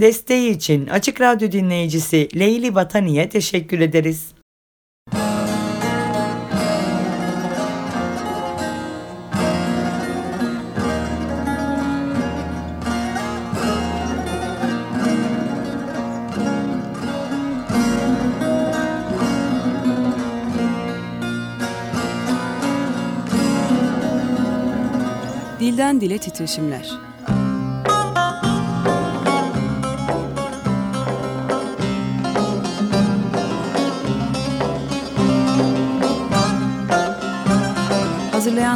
Desteği için Açık Radyo dinleyicisi Leyli Vatani'ye teşekkür ederiz. Dilden Dile Titreşimler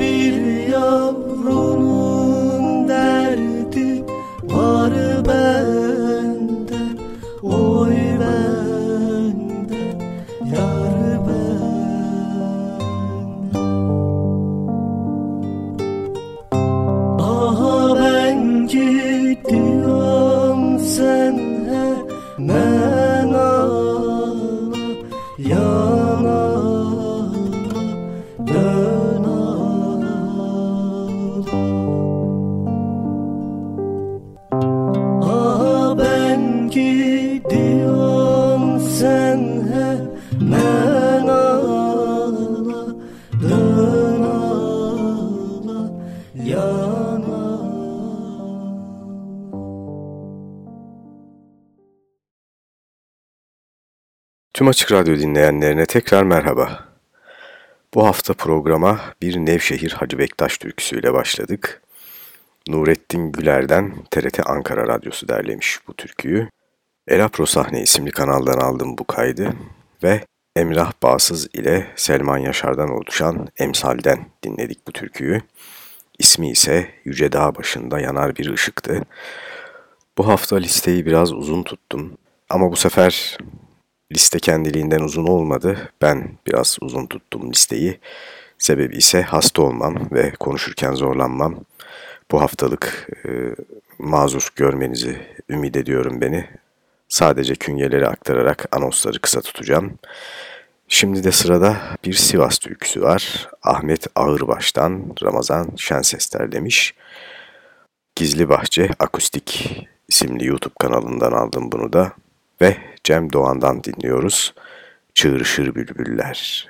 Bir yavrunun Açık Radyo dinleyenlerine tekrar merhaba. Bu hafta programa bir Nevşehir Hacı Bektaş türküsüyle başladık. Nurettin Güler'den TRT Ankara Radyosu derlemiş bu türküyü. Elapro Sahne isimli kanaldan aldım bu kaydı ve Emrah Bağsız ile Selman Yaşar'dan oluşan Emsal'den dinledik bu türküyü. İsmi ise Yüce Dağ Başında Yanar Bir Işıktı. Bu hafta listeyi biraz uzun tuttum ama bu sefer liste kendiliğinden uzun olmadı. Ben biraz uzun tuttum listeyi. Sebebi ise hasta olmam ve konuşurken zorlanmam. Bu haftalık e, mazur görmenizi ümit ediyorum beni. Sadece künyeleri aktararak anonsları kısa tutacağım. Şimdi de sırada bir Sivas türküsü var. Ahmet Ağırbaş'tan Ramazan Şenses derlemiş. Gizli Bahçe Akustik isimli YouTube kanalından aldım bunu da. Ve Cem Doğan'dan dinliyoruz. Çığırışır Bülbüller.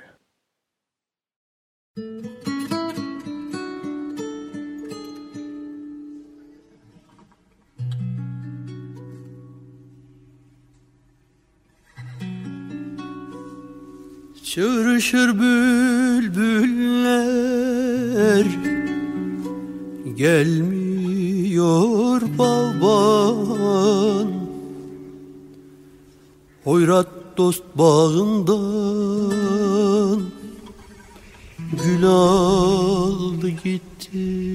Çığırışır bülbüller Gelmiyor baban Hoyrat dost bağından Gül aldı gitti.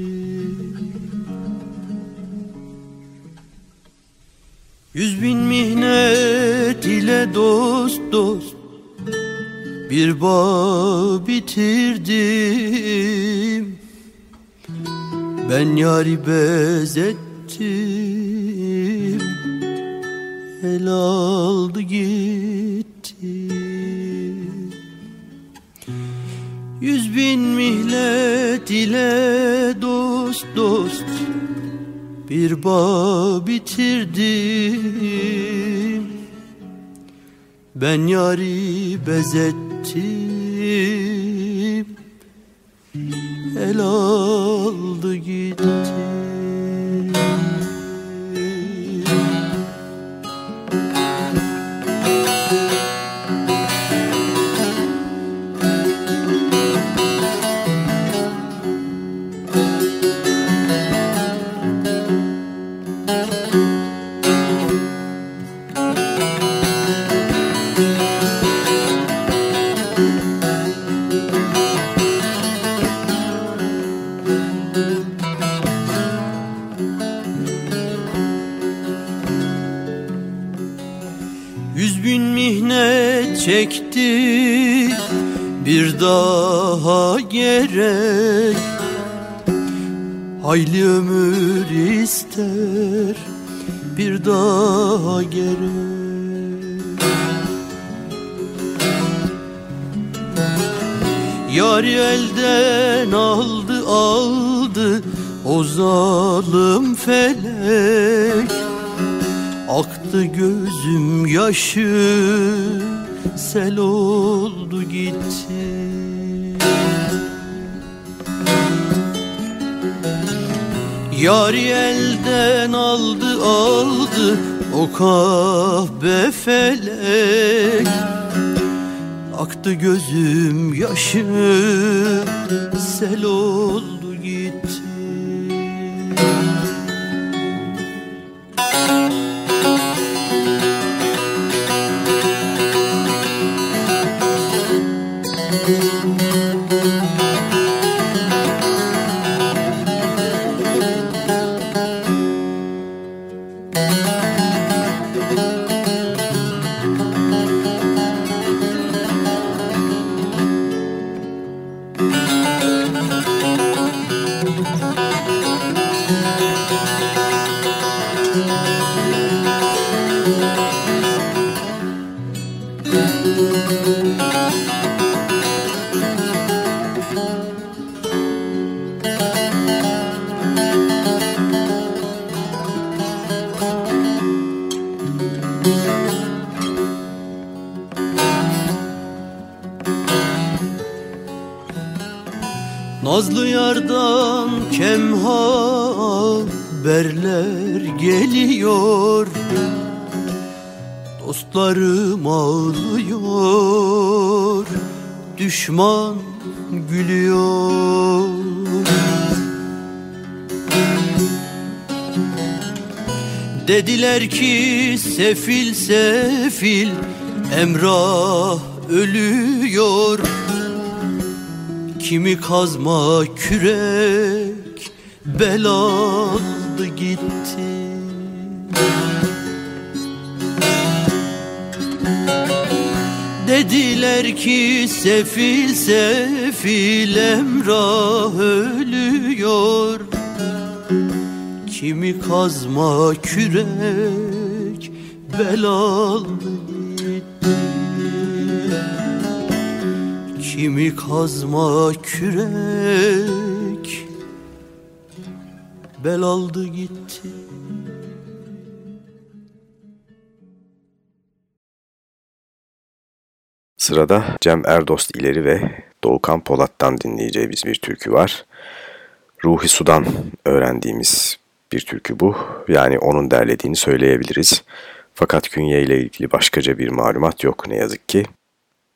Yüz bin mihnet ile dost dost bir bağ bitirdim. Ben yari bezettim El aldı gitti. Yüz bin mihlet ile dost dost Bir bağ bitirdim. Ben yari bezettim ettim. El aldı gitti Hayli ömür ister bir daha gerek Yari elden aldı aldı o zalim felek. Aktı gözüm yaşı sel oldu gitti Yari elden aldı aldı o kahve felek Aktı gözüm yaşı sel oldu Düşman gülüyor. Dediler ki sefil sefil Emrah ölüyor. Kimi kazma kürek belalı gitti Dediler ki sefil sefil Emrah ölüyor. Kimi kazma kürek belalı Kimi kazma kürek bel aldı gitti Sırada Cem Erdost ileri ve Doğukan Polat'tan dinleyeceğimiz bir türkü var. Ruhi Sudan öğrendiğimiz bir türkü bu. Yani onun derlediğini söyleyebiliriz. Fakat künye ile ilgili başkaca bir malumat yok ne yazık ki.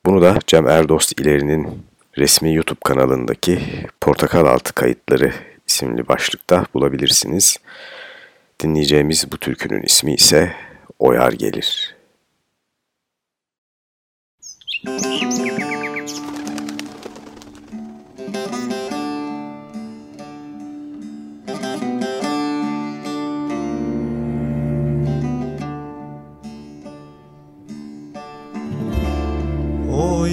Bunu da Cem Erdost ilerinin resmi YouTube kanalındaki Portakal Altı Kayıtları isimli başlıkta bulabilirsiniz. Dinleyeceğimiz bu türkünün ismi ise Oyar Gelir.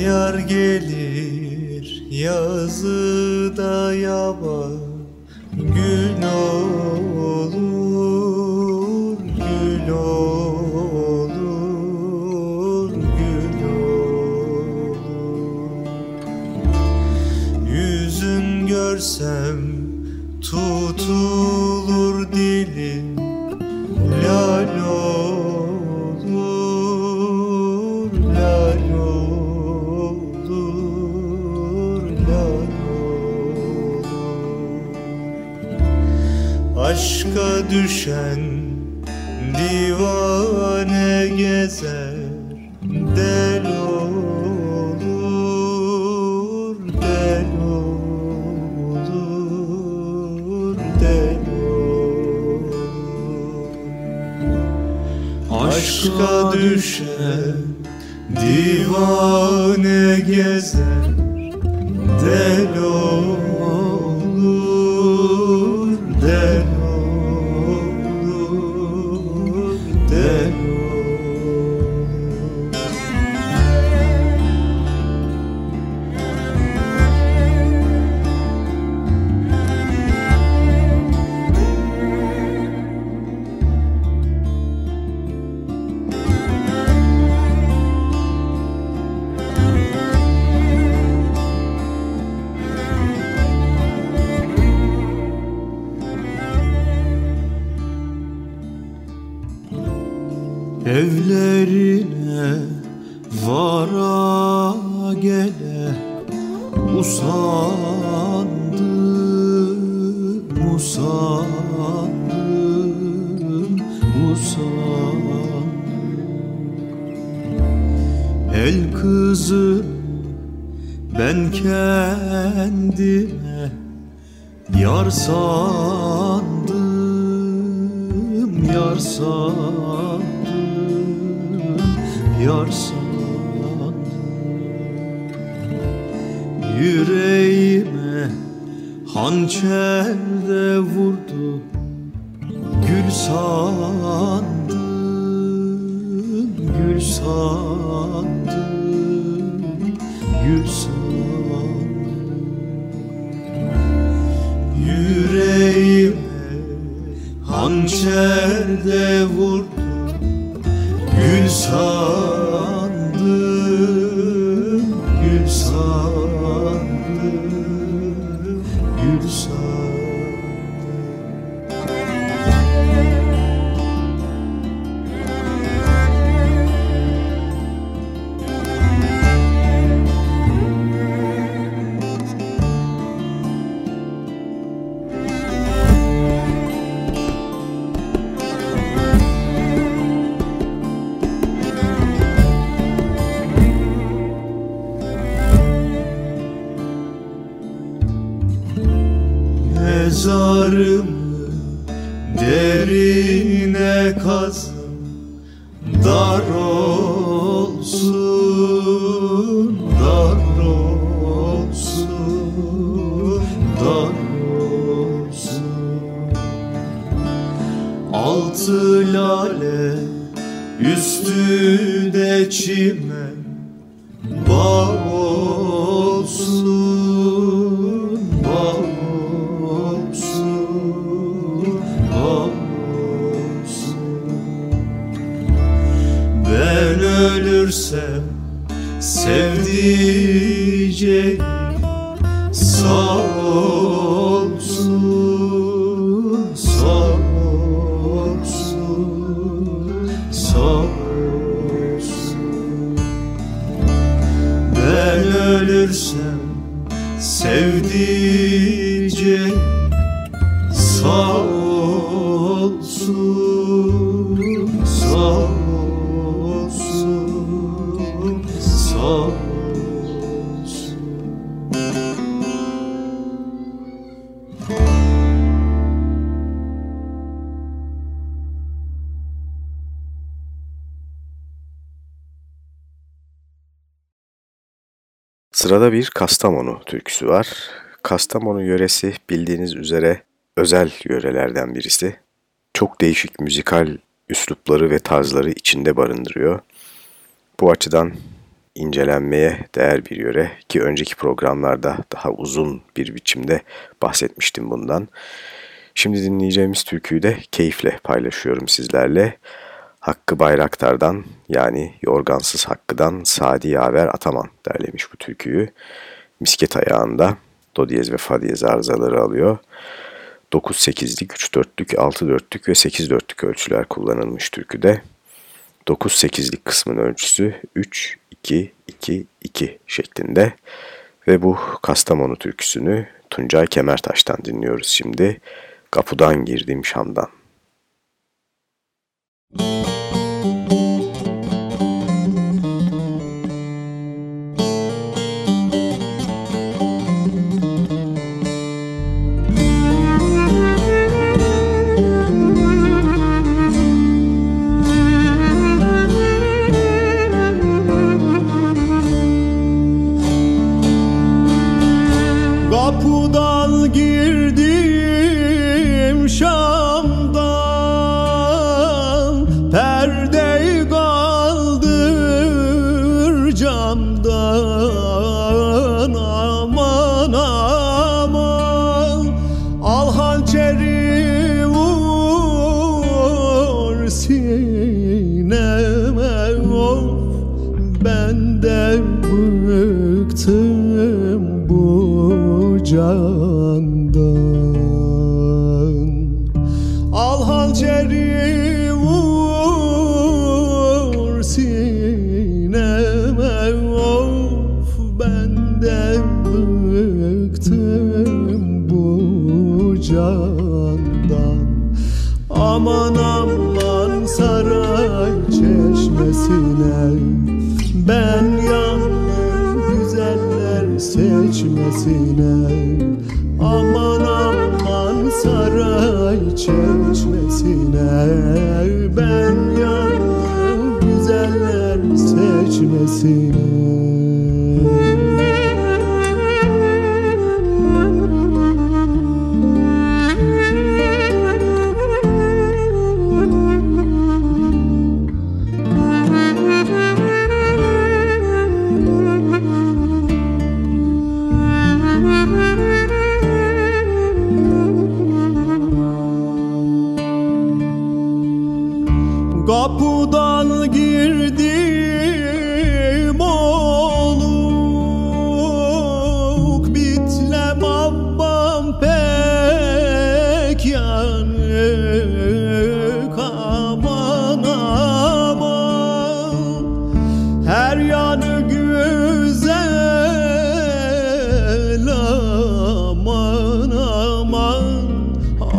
Yar gelir yazıda yaba Gün olur, gül olur, gül olur. Yüzün görsem tutulur Aşka düşen divane gezer Del olur, del olur, del olur. Aşka düşen divane gezer Del olur, sandım, gül sandım Sırada bir Kastamonu türküsü var. Kastamonu yöresi bildiğiniz üzere özel yörelerden birisi. Çok değişik müzikal üslupları ve tarzları içinde barındırıyor. Bu açıdan incelenmeye değer bir yöre ki önceki programlarda daha uzun bir biçimde bahsetmiştim bundan. Şimdi dinleyeceğimiz türküyü de keyifle paylaşıyorum sizlerle. Hakkı Bayraktar'dan yani Yorgansız Hakkı'dan Sadi Yaver Ataman derlemiş bu türküyü. Misket ayağında do diyez ve fa diyez arızaları alıyor. 9-8'lik, 3-4'lük, 6-4'lük ve 8-4'lük ölçüler kullanılmış türküde. 9-8'lik kısmın ölçüsü 3-2-2-2 şeklinde. Ve bu Kastamonu türküsünü Tuncay Kemertaş'tan dinliyoruz şimdi. Kapıdan girdim Şam'dan.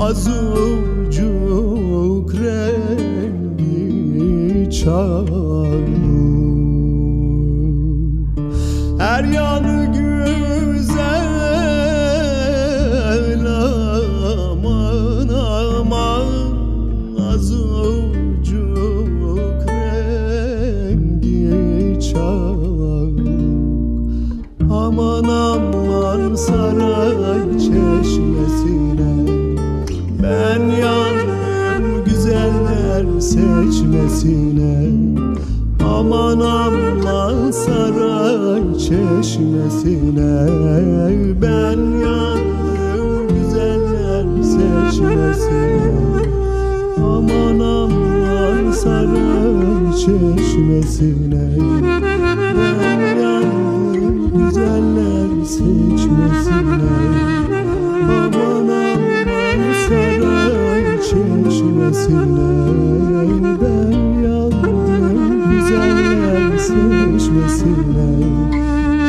Azucuk rengi çarmıh çeşmesine Ben yandım güzeller seçmesine. Aman saray çeşmesine. Ben yandım güzeller seçmesine.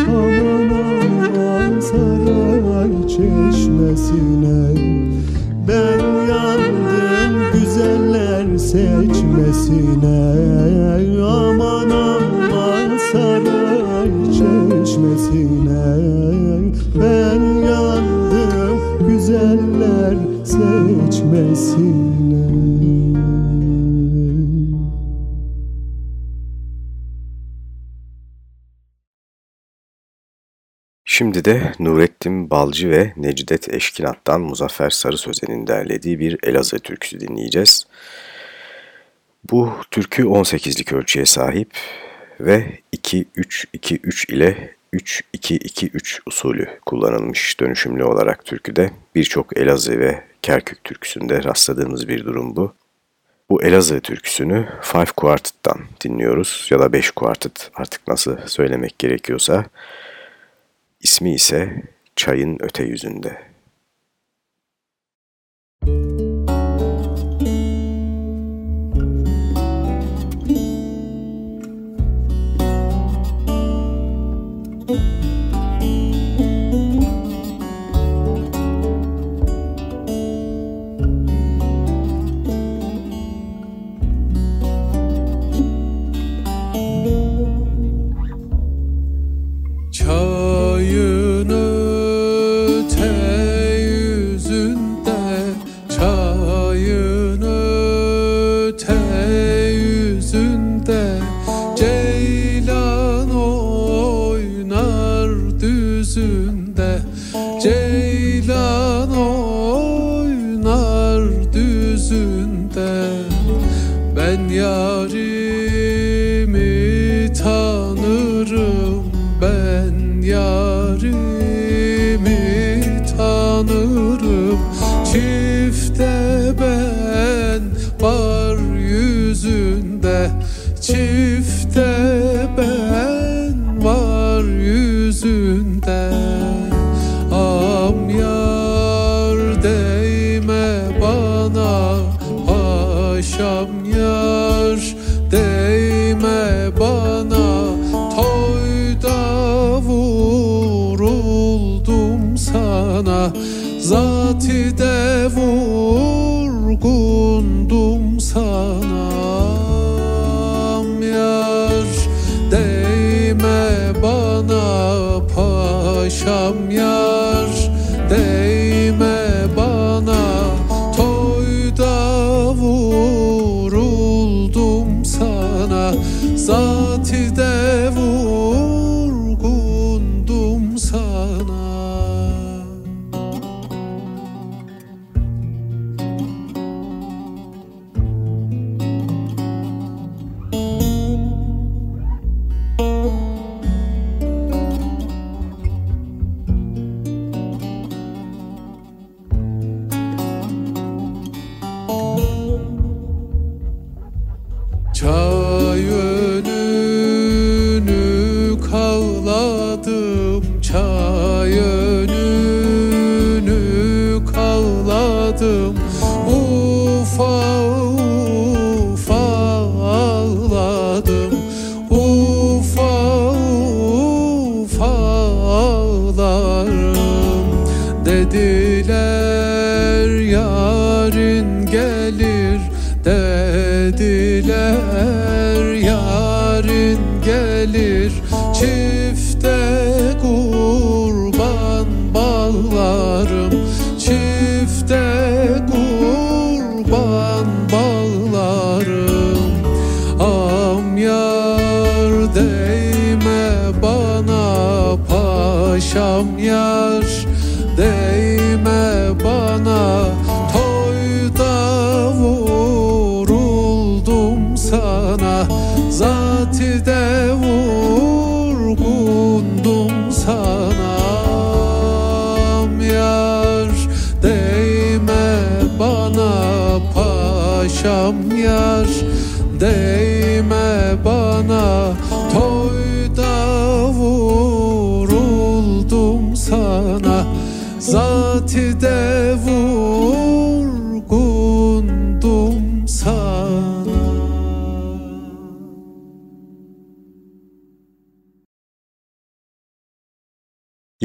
Aman saray çeşmesine. Ben yandım güzeller seçmesine Şimdi de Nurettin Balcı ve Necdet Eşkinat'tan Muzaffer Sarı Sözen'in derlediği bir Elazığ türküsü dinleyeceğiz. Bu türkü 18'lik ölçüye sahip ve 2-3-2-3 ile 3-2-2-3 usulü kullanılmış dönüşümlü olarak türküde. Birçok Elazığ ve Kerkük türküsünde rastladığımız bir durum bu. Bu Elazığ türküsünü Five Quartet'tan dinliyoruz ya da 5 Quartet artık nasıl söylemek gerekiyorsa. İsmi ise Çayın Öte Yüzünde. Çayın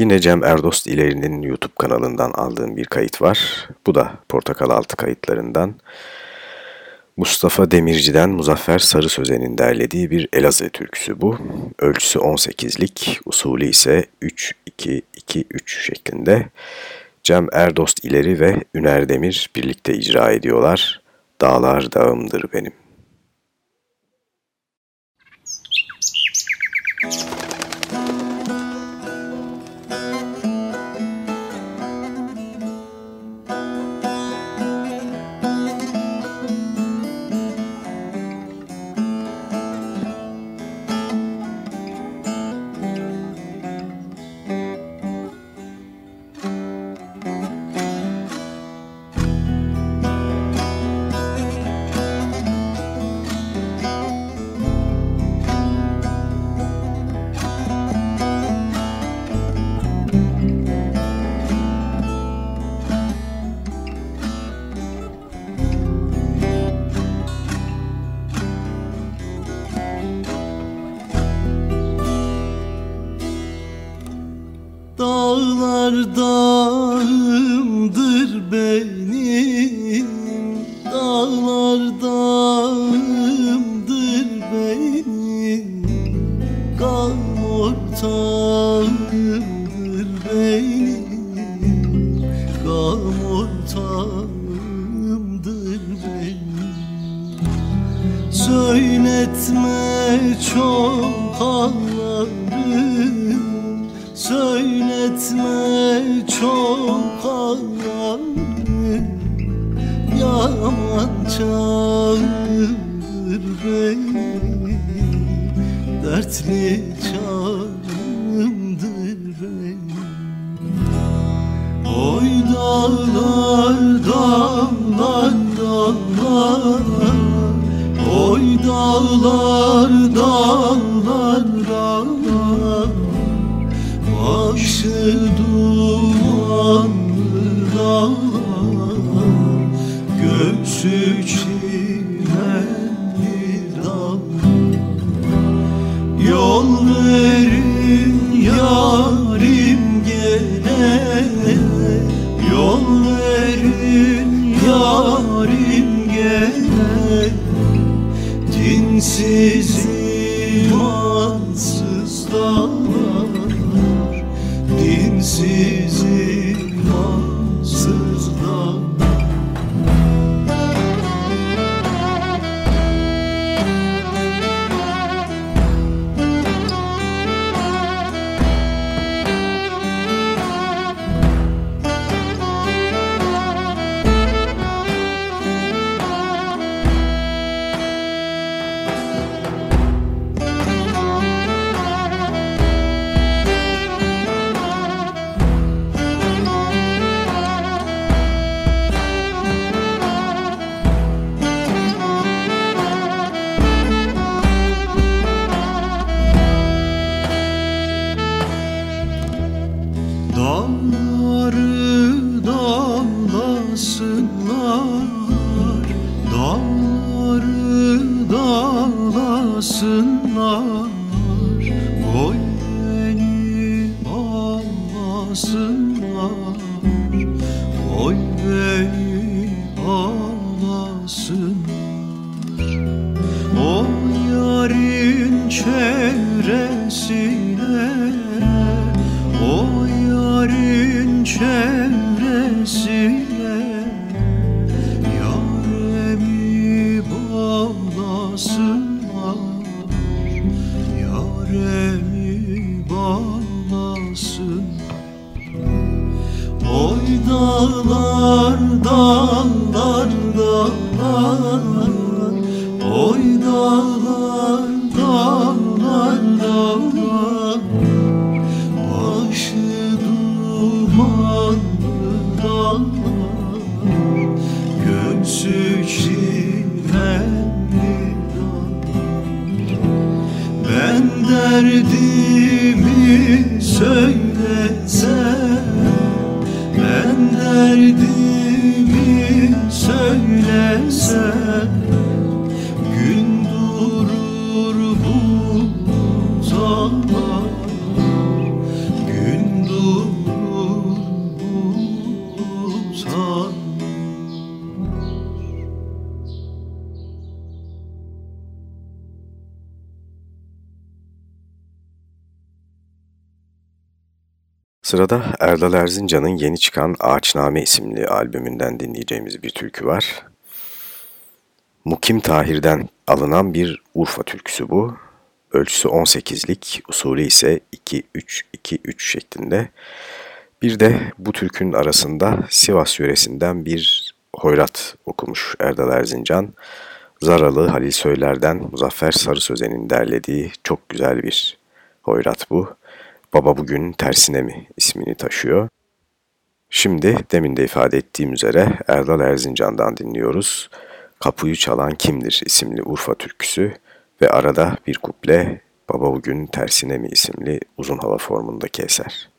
Yine Cem Erdost İleri'nin YouTube kanalından aldığım bir kayıt var. Bu da Portakal Altı kayıtlarından. Mustafa Demirci'den Muzaffer Sarı Sözen'in derlediği bir Elazığ türküsü bu. Ölçüsü 18'lik, usulü ise 3-2-2-3 şeklinde. Cem Erdost İleri ve Üner Demir birlikte icra ediyorlar. Dağlar dağımdır benim. Yol verin yarim gene. Yol verin yarim gene. Dinsiz Yaremi bağlasınlar Oy dağlar dağlar sei. Sırada Erdal Erzincan'ın yeni çıkan Ağaçname isimli albümünden dinleyeceğimiz bir türkü var. Mukim Tahir'den alınan bir Urfa türküsü bu. Ölçüsü 18'lik, usulü ise 2-3-2-3 şeklinde. Bir de bu türkünün arasında Sivas yöresinden bir hoyrat okumuş Erdal Erzincan. Zaralı Halil Söyler'den Muzaffer Sarı Sözen'in derlediği çok güzel bir hoyrat bu. Baba Bugün Tersine Mi ismini taşıyor. Şimdi demin de ifade ettiğim üzere Erdal Erzincan'dan dinliyoruz. Kapıyı Çalan Kimdir isimli Urfa türküsü ve arada bir kuple Baba Bugün Tersine Mi isimli uzun hava formundaki eser.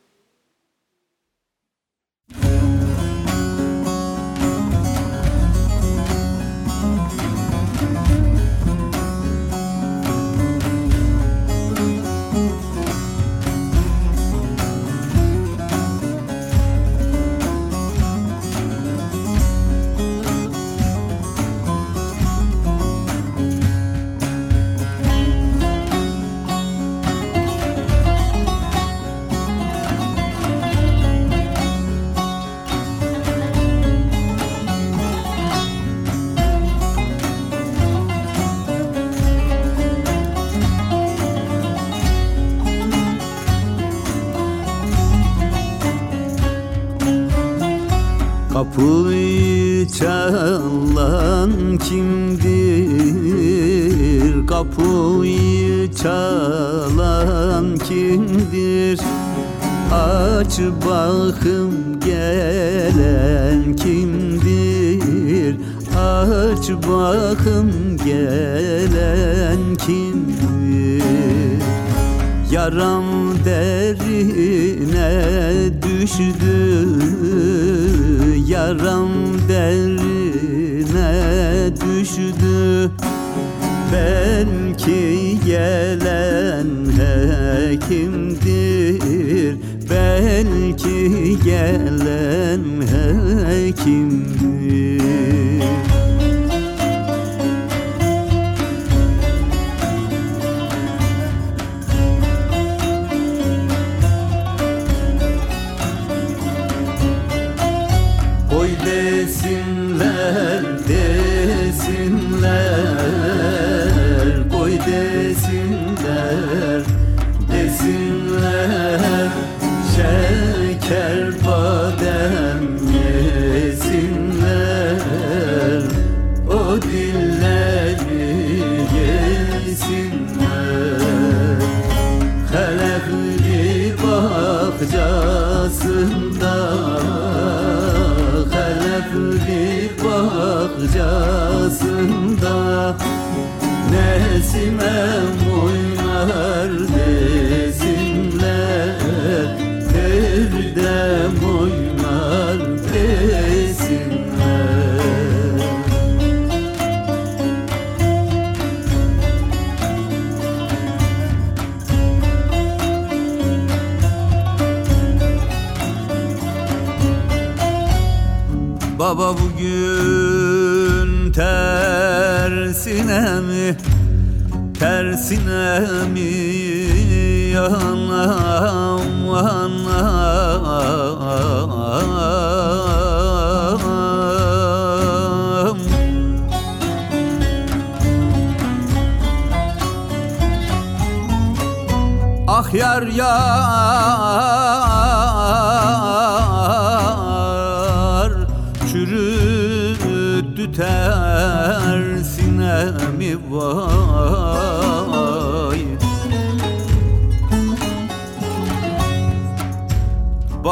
Çalan kimdir? Aç bakım gelen kimdir? Aç bakım gelen kimdir? Yaram derine düştü Yaram derine düştü Belki gelen hekimdir. Belki gelen hekimdir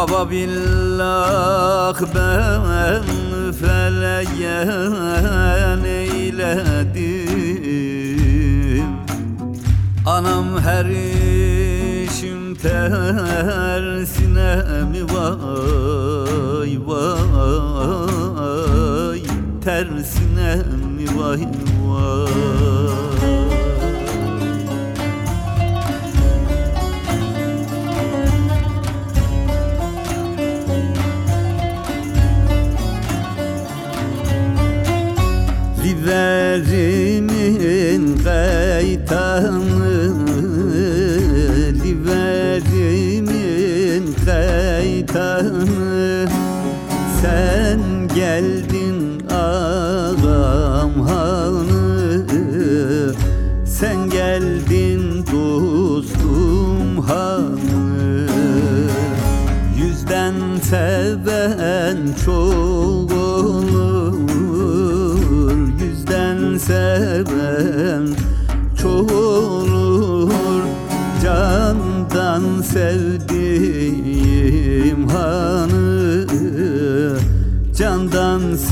Baba billah ben feleğe eyledim. Anam her tersine mi vay vay tersine mi vay vay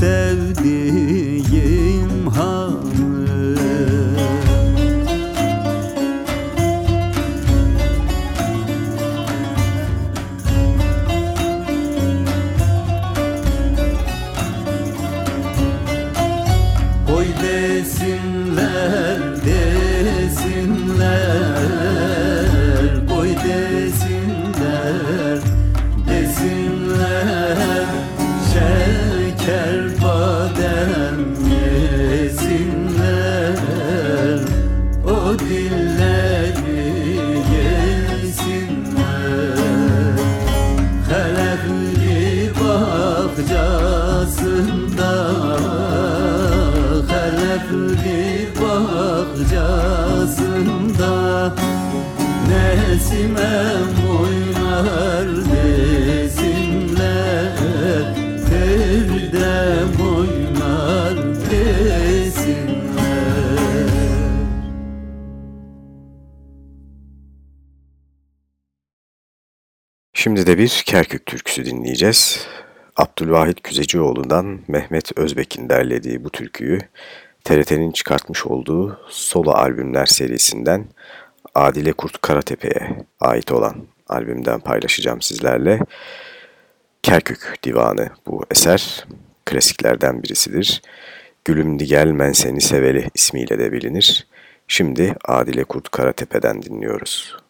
says Şimdi de bir Kerkük türküsü dinleyeceğiz. Abdülvahit Küzecioğlu'ndan Mehmet Özbek'in derlediği bu türküyü TRT'nin çıkartmış olduğu solo albümler serisinden Adile Kurt Karatepe'ye ait olan albümden paylaşacağım sizlerle. Kerkük Divanı bu eser klasiklerden birisidir. Gülüm Digel Men Seni Seveli ismiyle de bilinir. Şimdi Adile Kurt Karatepe'den dinliyoruz.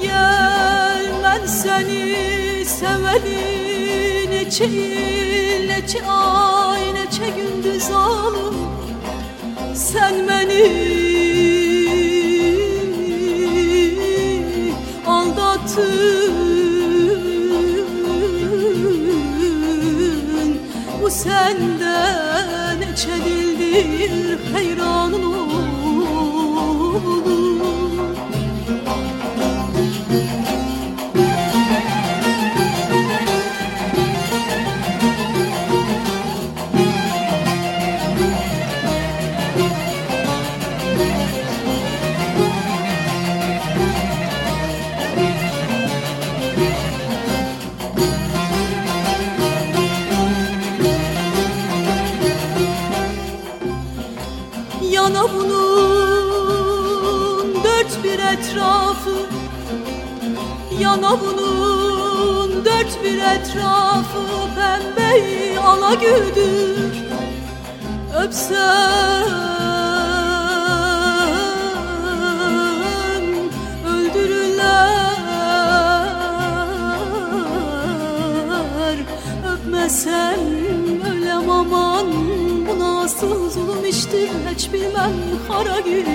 Gel ben seni seveli neçe il neçe ay neçe gündüz alım sen beni. Aldattın. Bu senden neçe dildir hayranın etrafı pembeyi ala güldür. Öpsem öldürürler. Öpmesem ölem aman Bu nasıl zulüm iştir hiç bilmem kara gidiyor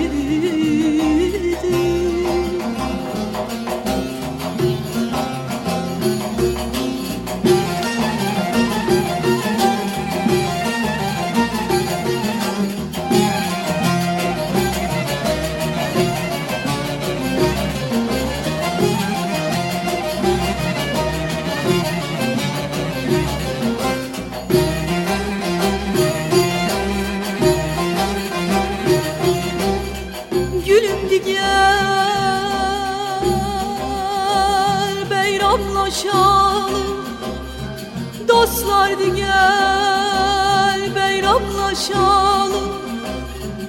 Di gel beyramlaşalım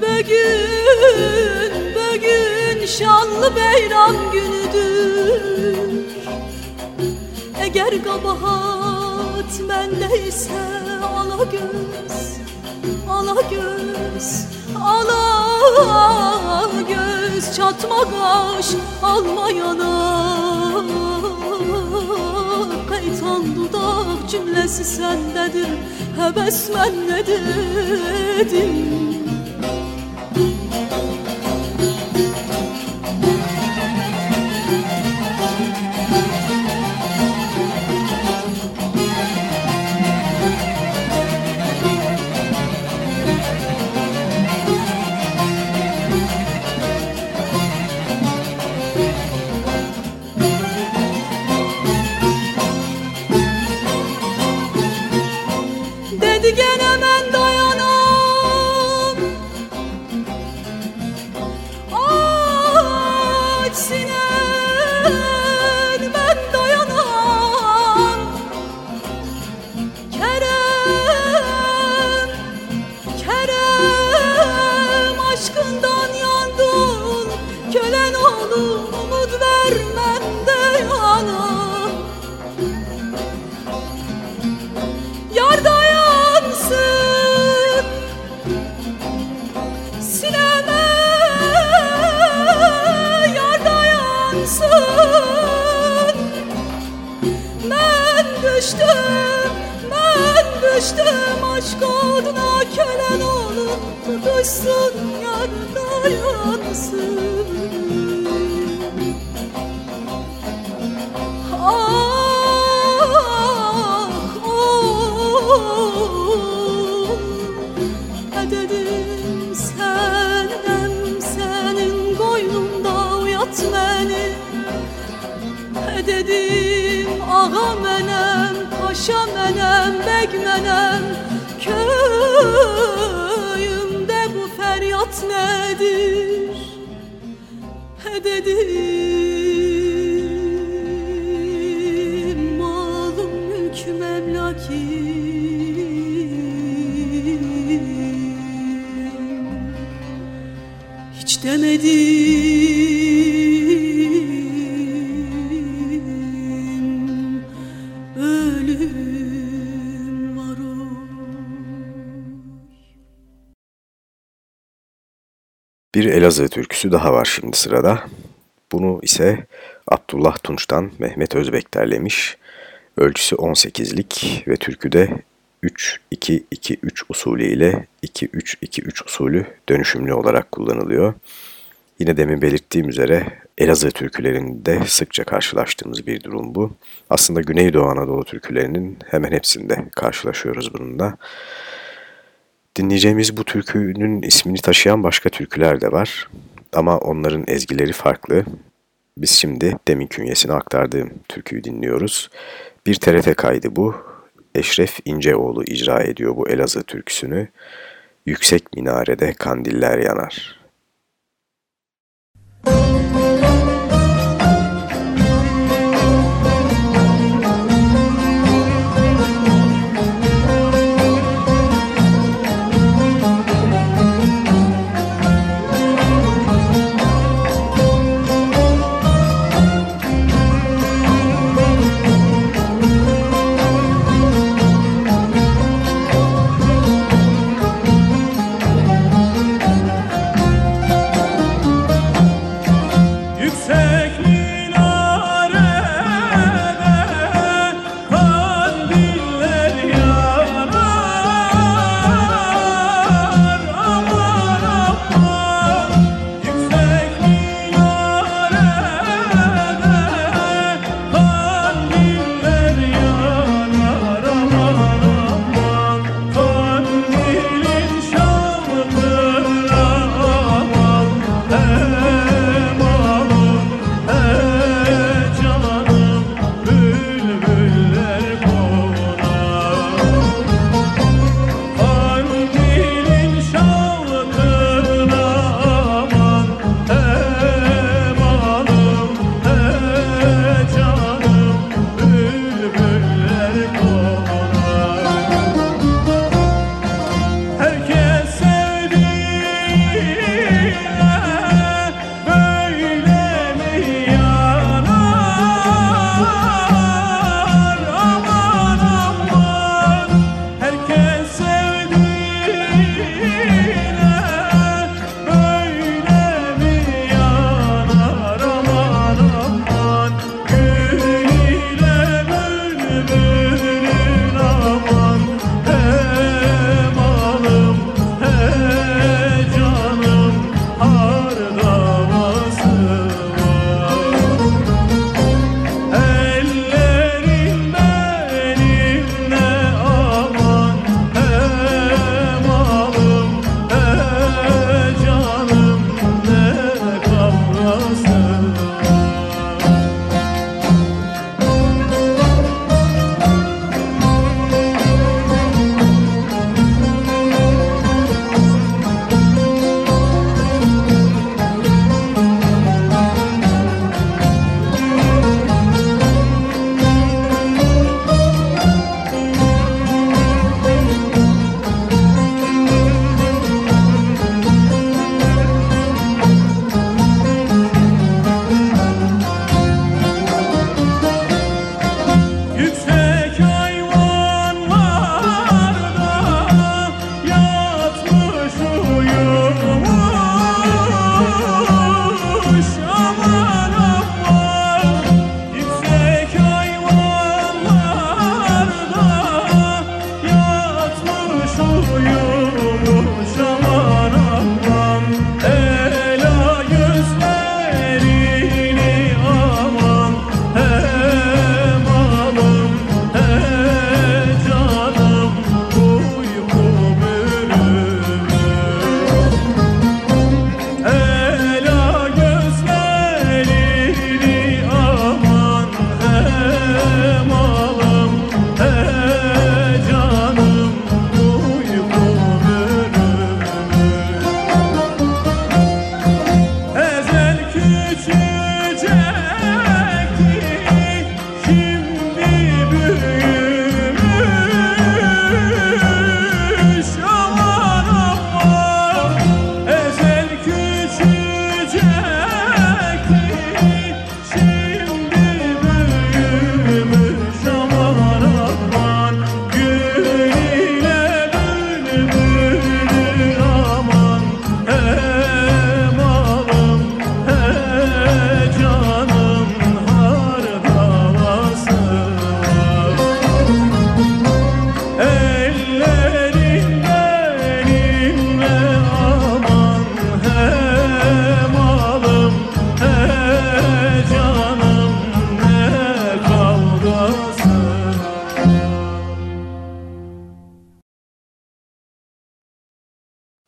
Bugün, bugün şanlı beyram günüdür. Eğer kabahat bendeyse ala göz Ala göz, ala göz Çatma kaş, alma yanak Kaytan dudak cümlesi sendedir Heves ben Bir Elazığ türküsü daha var şimdi sırada. Bunu ise Abdullah Tunç'tan Mehmet Özbek derlemiş. Ölçüsü 18'lik ve türküde 3-2-2-3 usulü ile 2-3-2-3 usulü dönüşümlü olarak kullanılıyor. Yine demin belirttiğim üzere Elazığ türkülerinde sıkça karşılaştığımız bir durum bu. Aslında Güneydoğu Anadolu türkülerinin hemen hepsinde karşılaşıyoruz bununla. Dinleyeceğimiz bu türkünün ismini taşıyan başka türküler de var. Ama onların ezgileri farklı. Biz şimdi demin künyesine aktardığım türküyü dinliyoruz. Bir TRT kaydı bu. Eşref İnceoğlu icra ediyor bu Elazığ türküsünü. Yüksek minarede kandiller yanar. Yüksek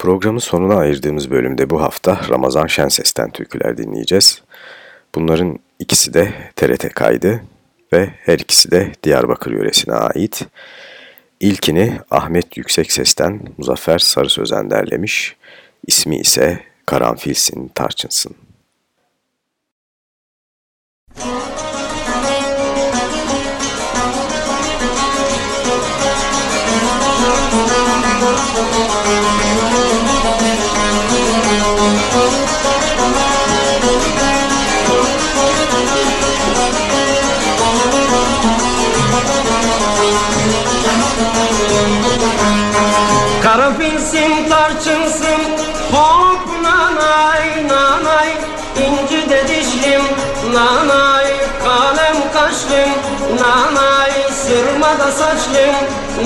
Programın sonuna ayırdığımız bölümde bu hafta Ramazan Şenses'ten türküler dinleyeceğiz. Bunların ikisi de TRT kaydı ve her ikisi de Diyarbakır yöresine ait. İlkini Ahmet Yüksek Ses'ten Muzaffer Sarı Sözen derlemiş. İsmi ise Karanfilsin Tarçınsın.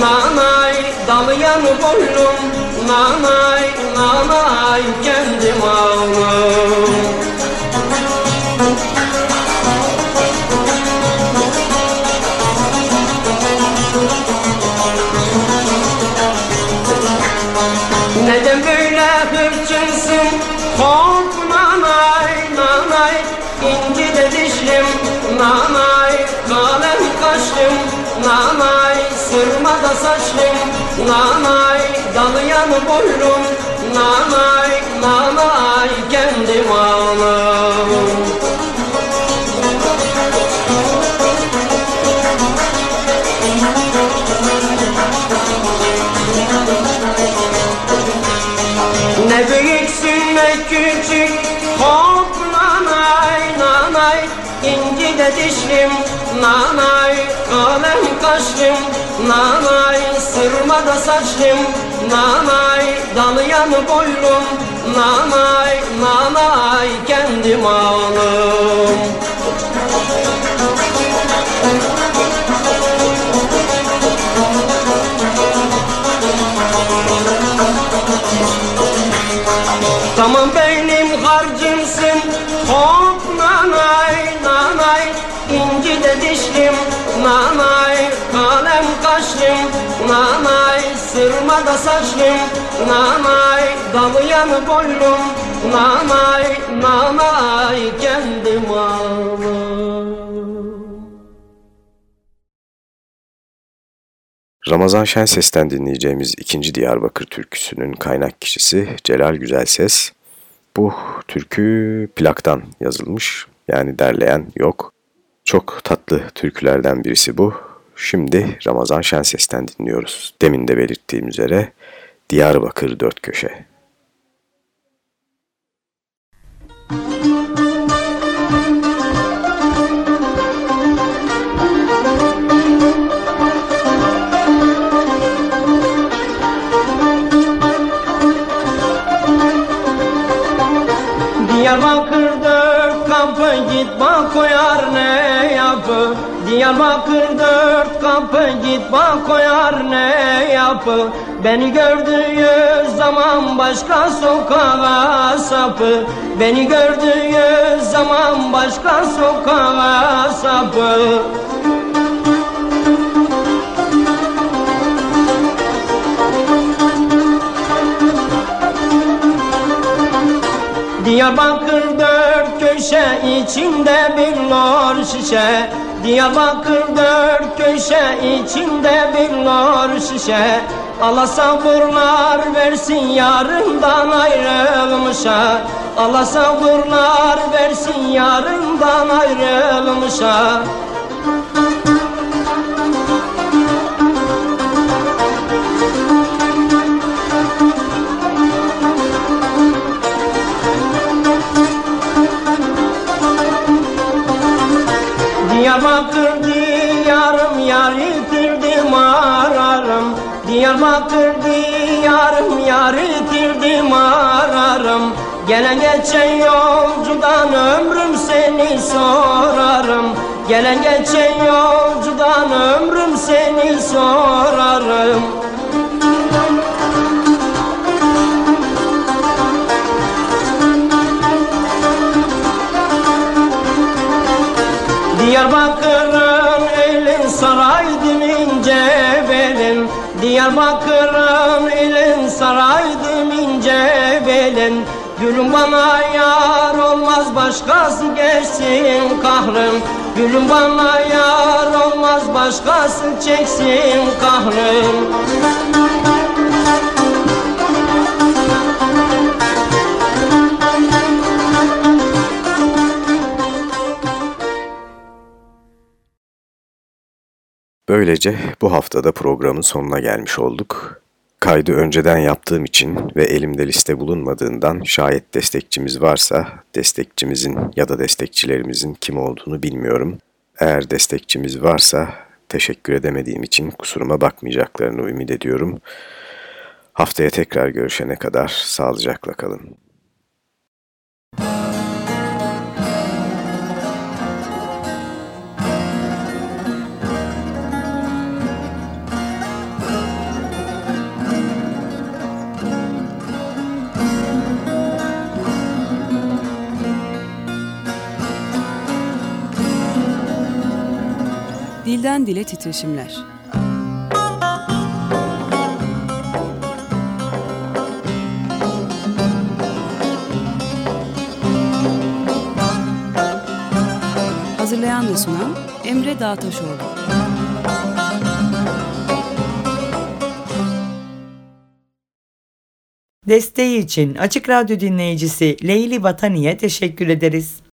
Nanay Dalayan boylum nanay nanay Kendim alım Neden böyle hırçınsın? Hop nanay nanay. İnci de dişlim. Nanay Kalem kaşlım. Nanay Sırma da saçlım nanay Dalayan boylum nanay nanay Kendim ağlam Ne büyüksün ne küçük Hop nanay nanay. İnci de dişlim nanay Kalem kaşlım nanay Sırma da saçlım nanay Dalayan boylum nanay nanay Kendim ağlım Sırma da saçlım nanay Dalayan boylum nanay nanay Kendim ağlar Ramazan Şenses'ten dinleyeceğimiz ikinci Diyarbakır türküsünün kaynak kişisi Celal Güzelses. Bu türkü plaktan yazılmış yani derleyen yok. Çok tatlı türkülerden birisi bu. Şimdi Ramazan Şenses'ten dinliyoruz. Demin de belirttiğim üzere Diyarbakır dört köşe. Diyarbakır dört kapı git bak koyar ne yapı. Beni gördüğü zaman başka sokağa sapı. Beni gördüğü zaman başka sokağa sapı. Diyarbakır dört köşe içinde bir lor şişe Diyarbakır dört köşe içinde bir lor şişe. Allah sabırlar versin yarından ayrılmışa. Allah sabırlar versin yarından ayrılmışa Diyarbakır diyarım yar yitirdim ararım Diyarbakır diyarım yar yitirdim ararım Gelen geçen yolcudan ömrüm seni sorarım. Gelen geçen yolcudan ömrüm seni sorarım Diyarbakır'ın elin saraydım ince belin. Diyarbakır'ın elin saraydım ince Gülüm bana yar olmaz başkası geçsin kahrım Gülüm bana yar olmaz başkası çeksin kahrım Böylece bu haftada programın sonuna gelmiş olduk. Kaydı önceden yaptığım için ve elimde liste bulunmadığından şayet destekçimiz varsa destekçimizin ya da destekçilerimizin kim olduğunu bilmiyorum. Eğer destekçimiz varsa teşekkür edemediğim için kusuruma bakmayacaklarını ümit ediyorum. Haftaya tekrar görüşene kadar sağlıcakla kalın. Dilden dile titreşimler. Hazırlayan ve sunan Emre Dağtaşoğlu. Desteği için Açık Radyo dinleyicisi Leyli Vatani'ye teşekkür ederiz.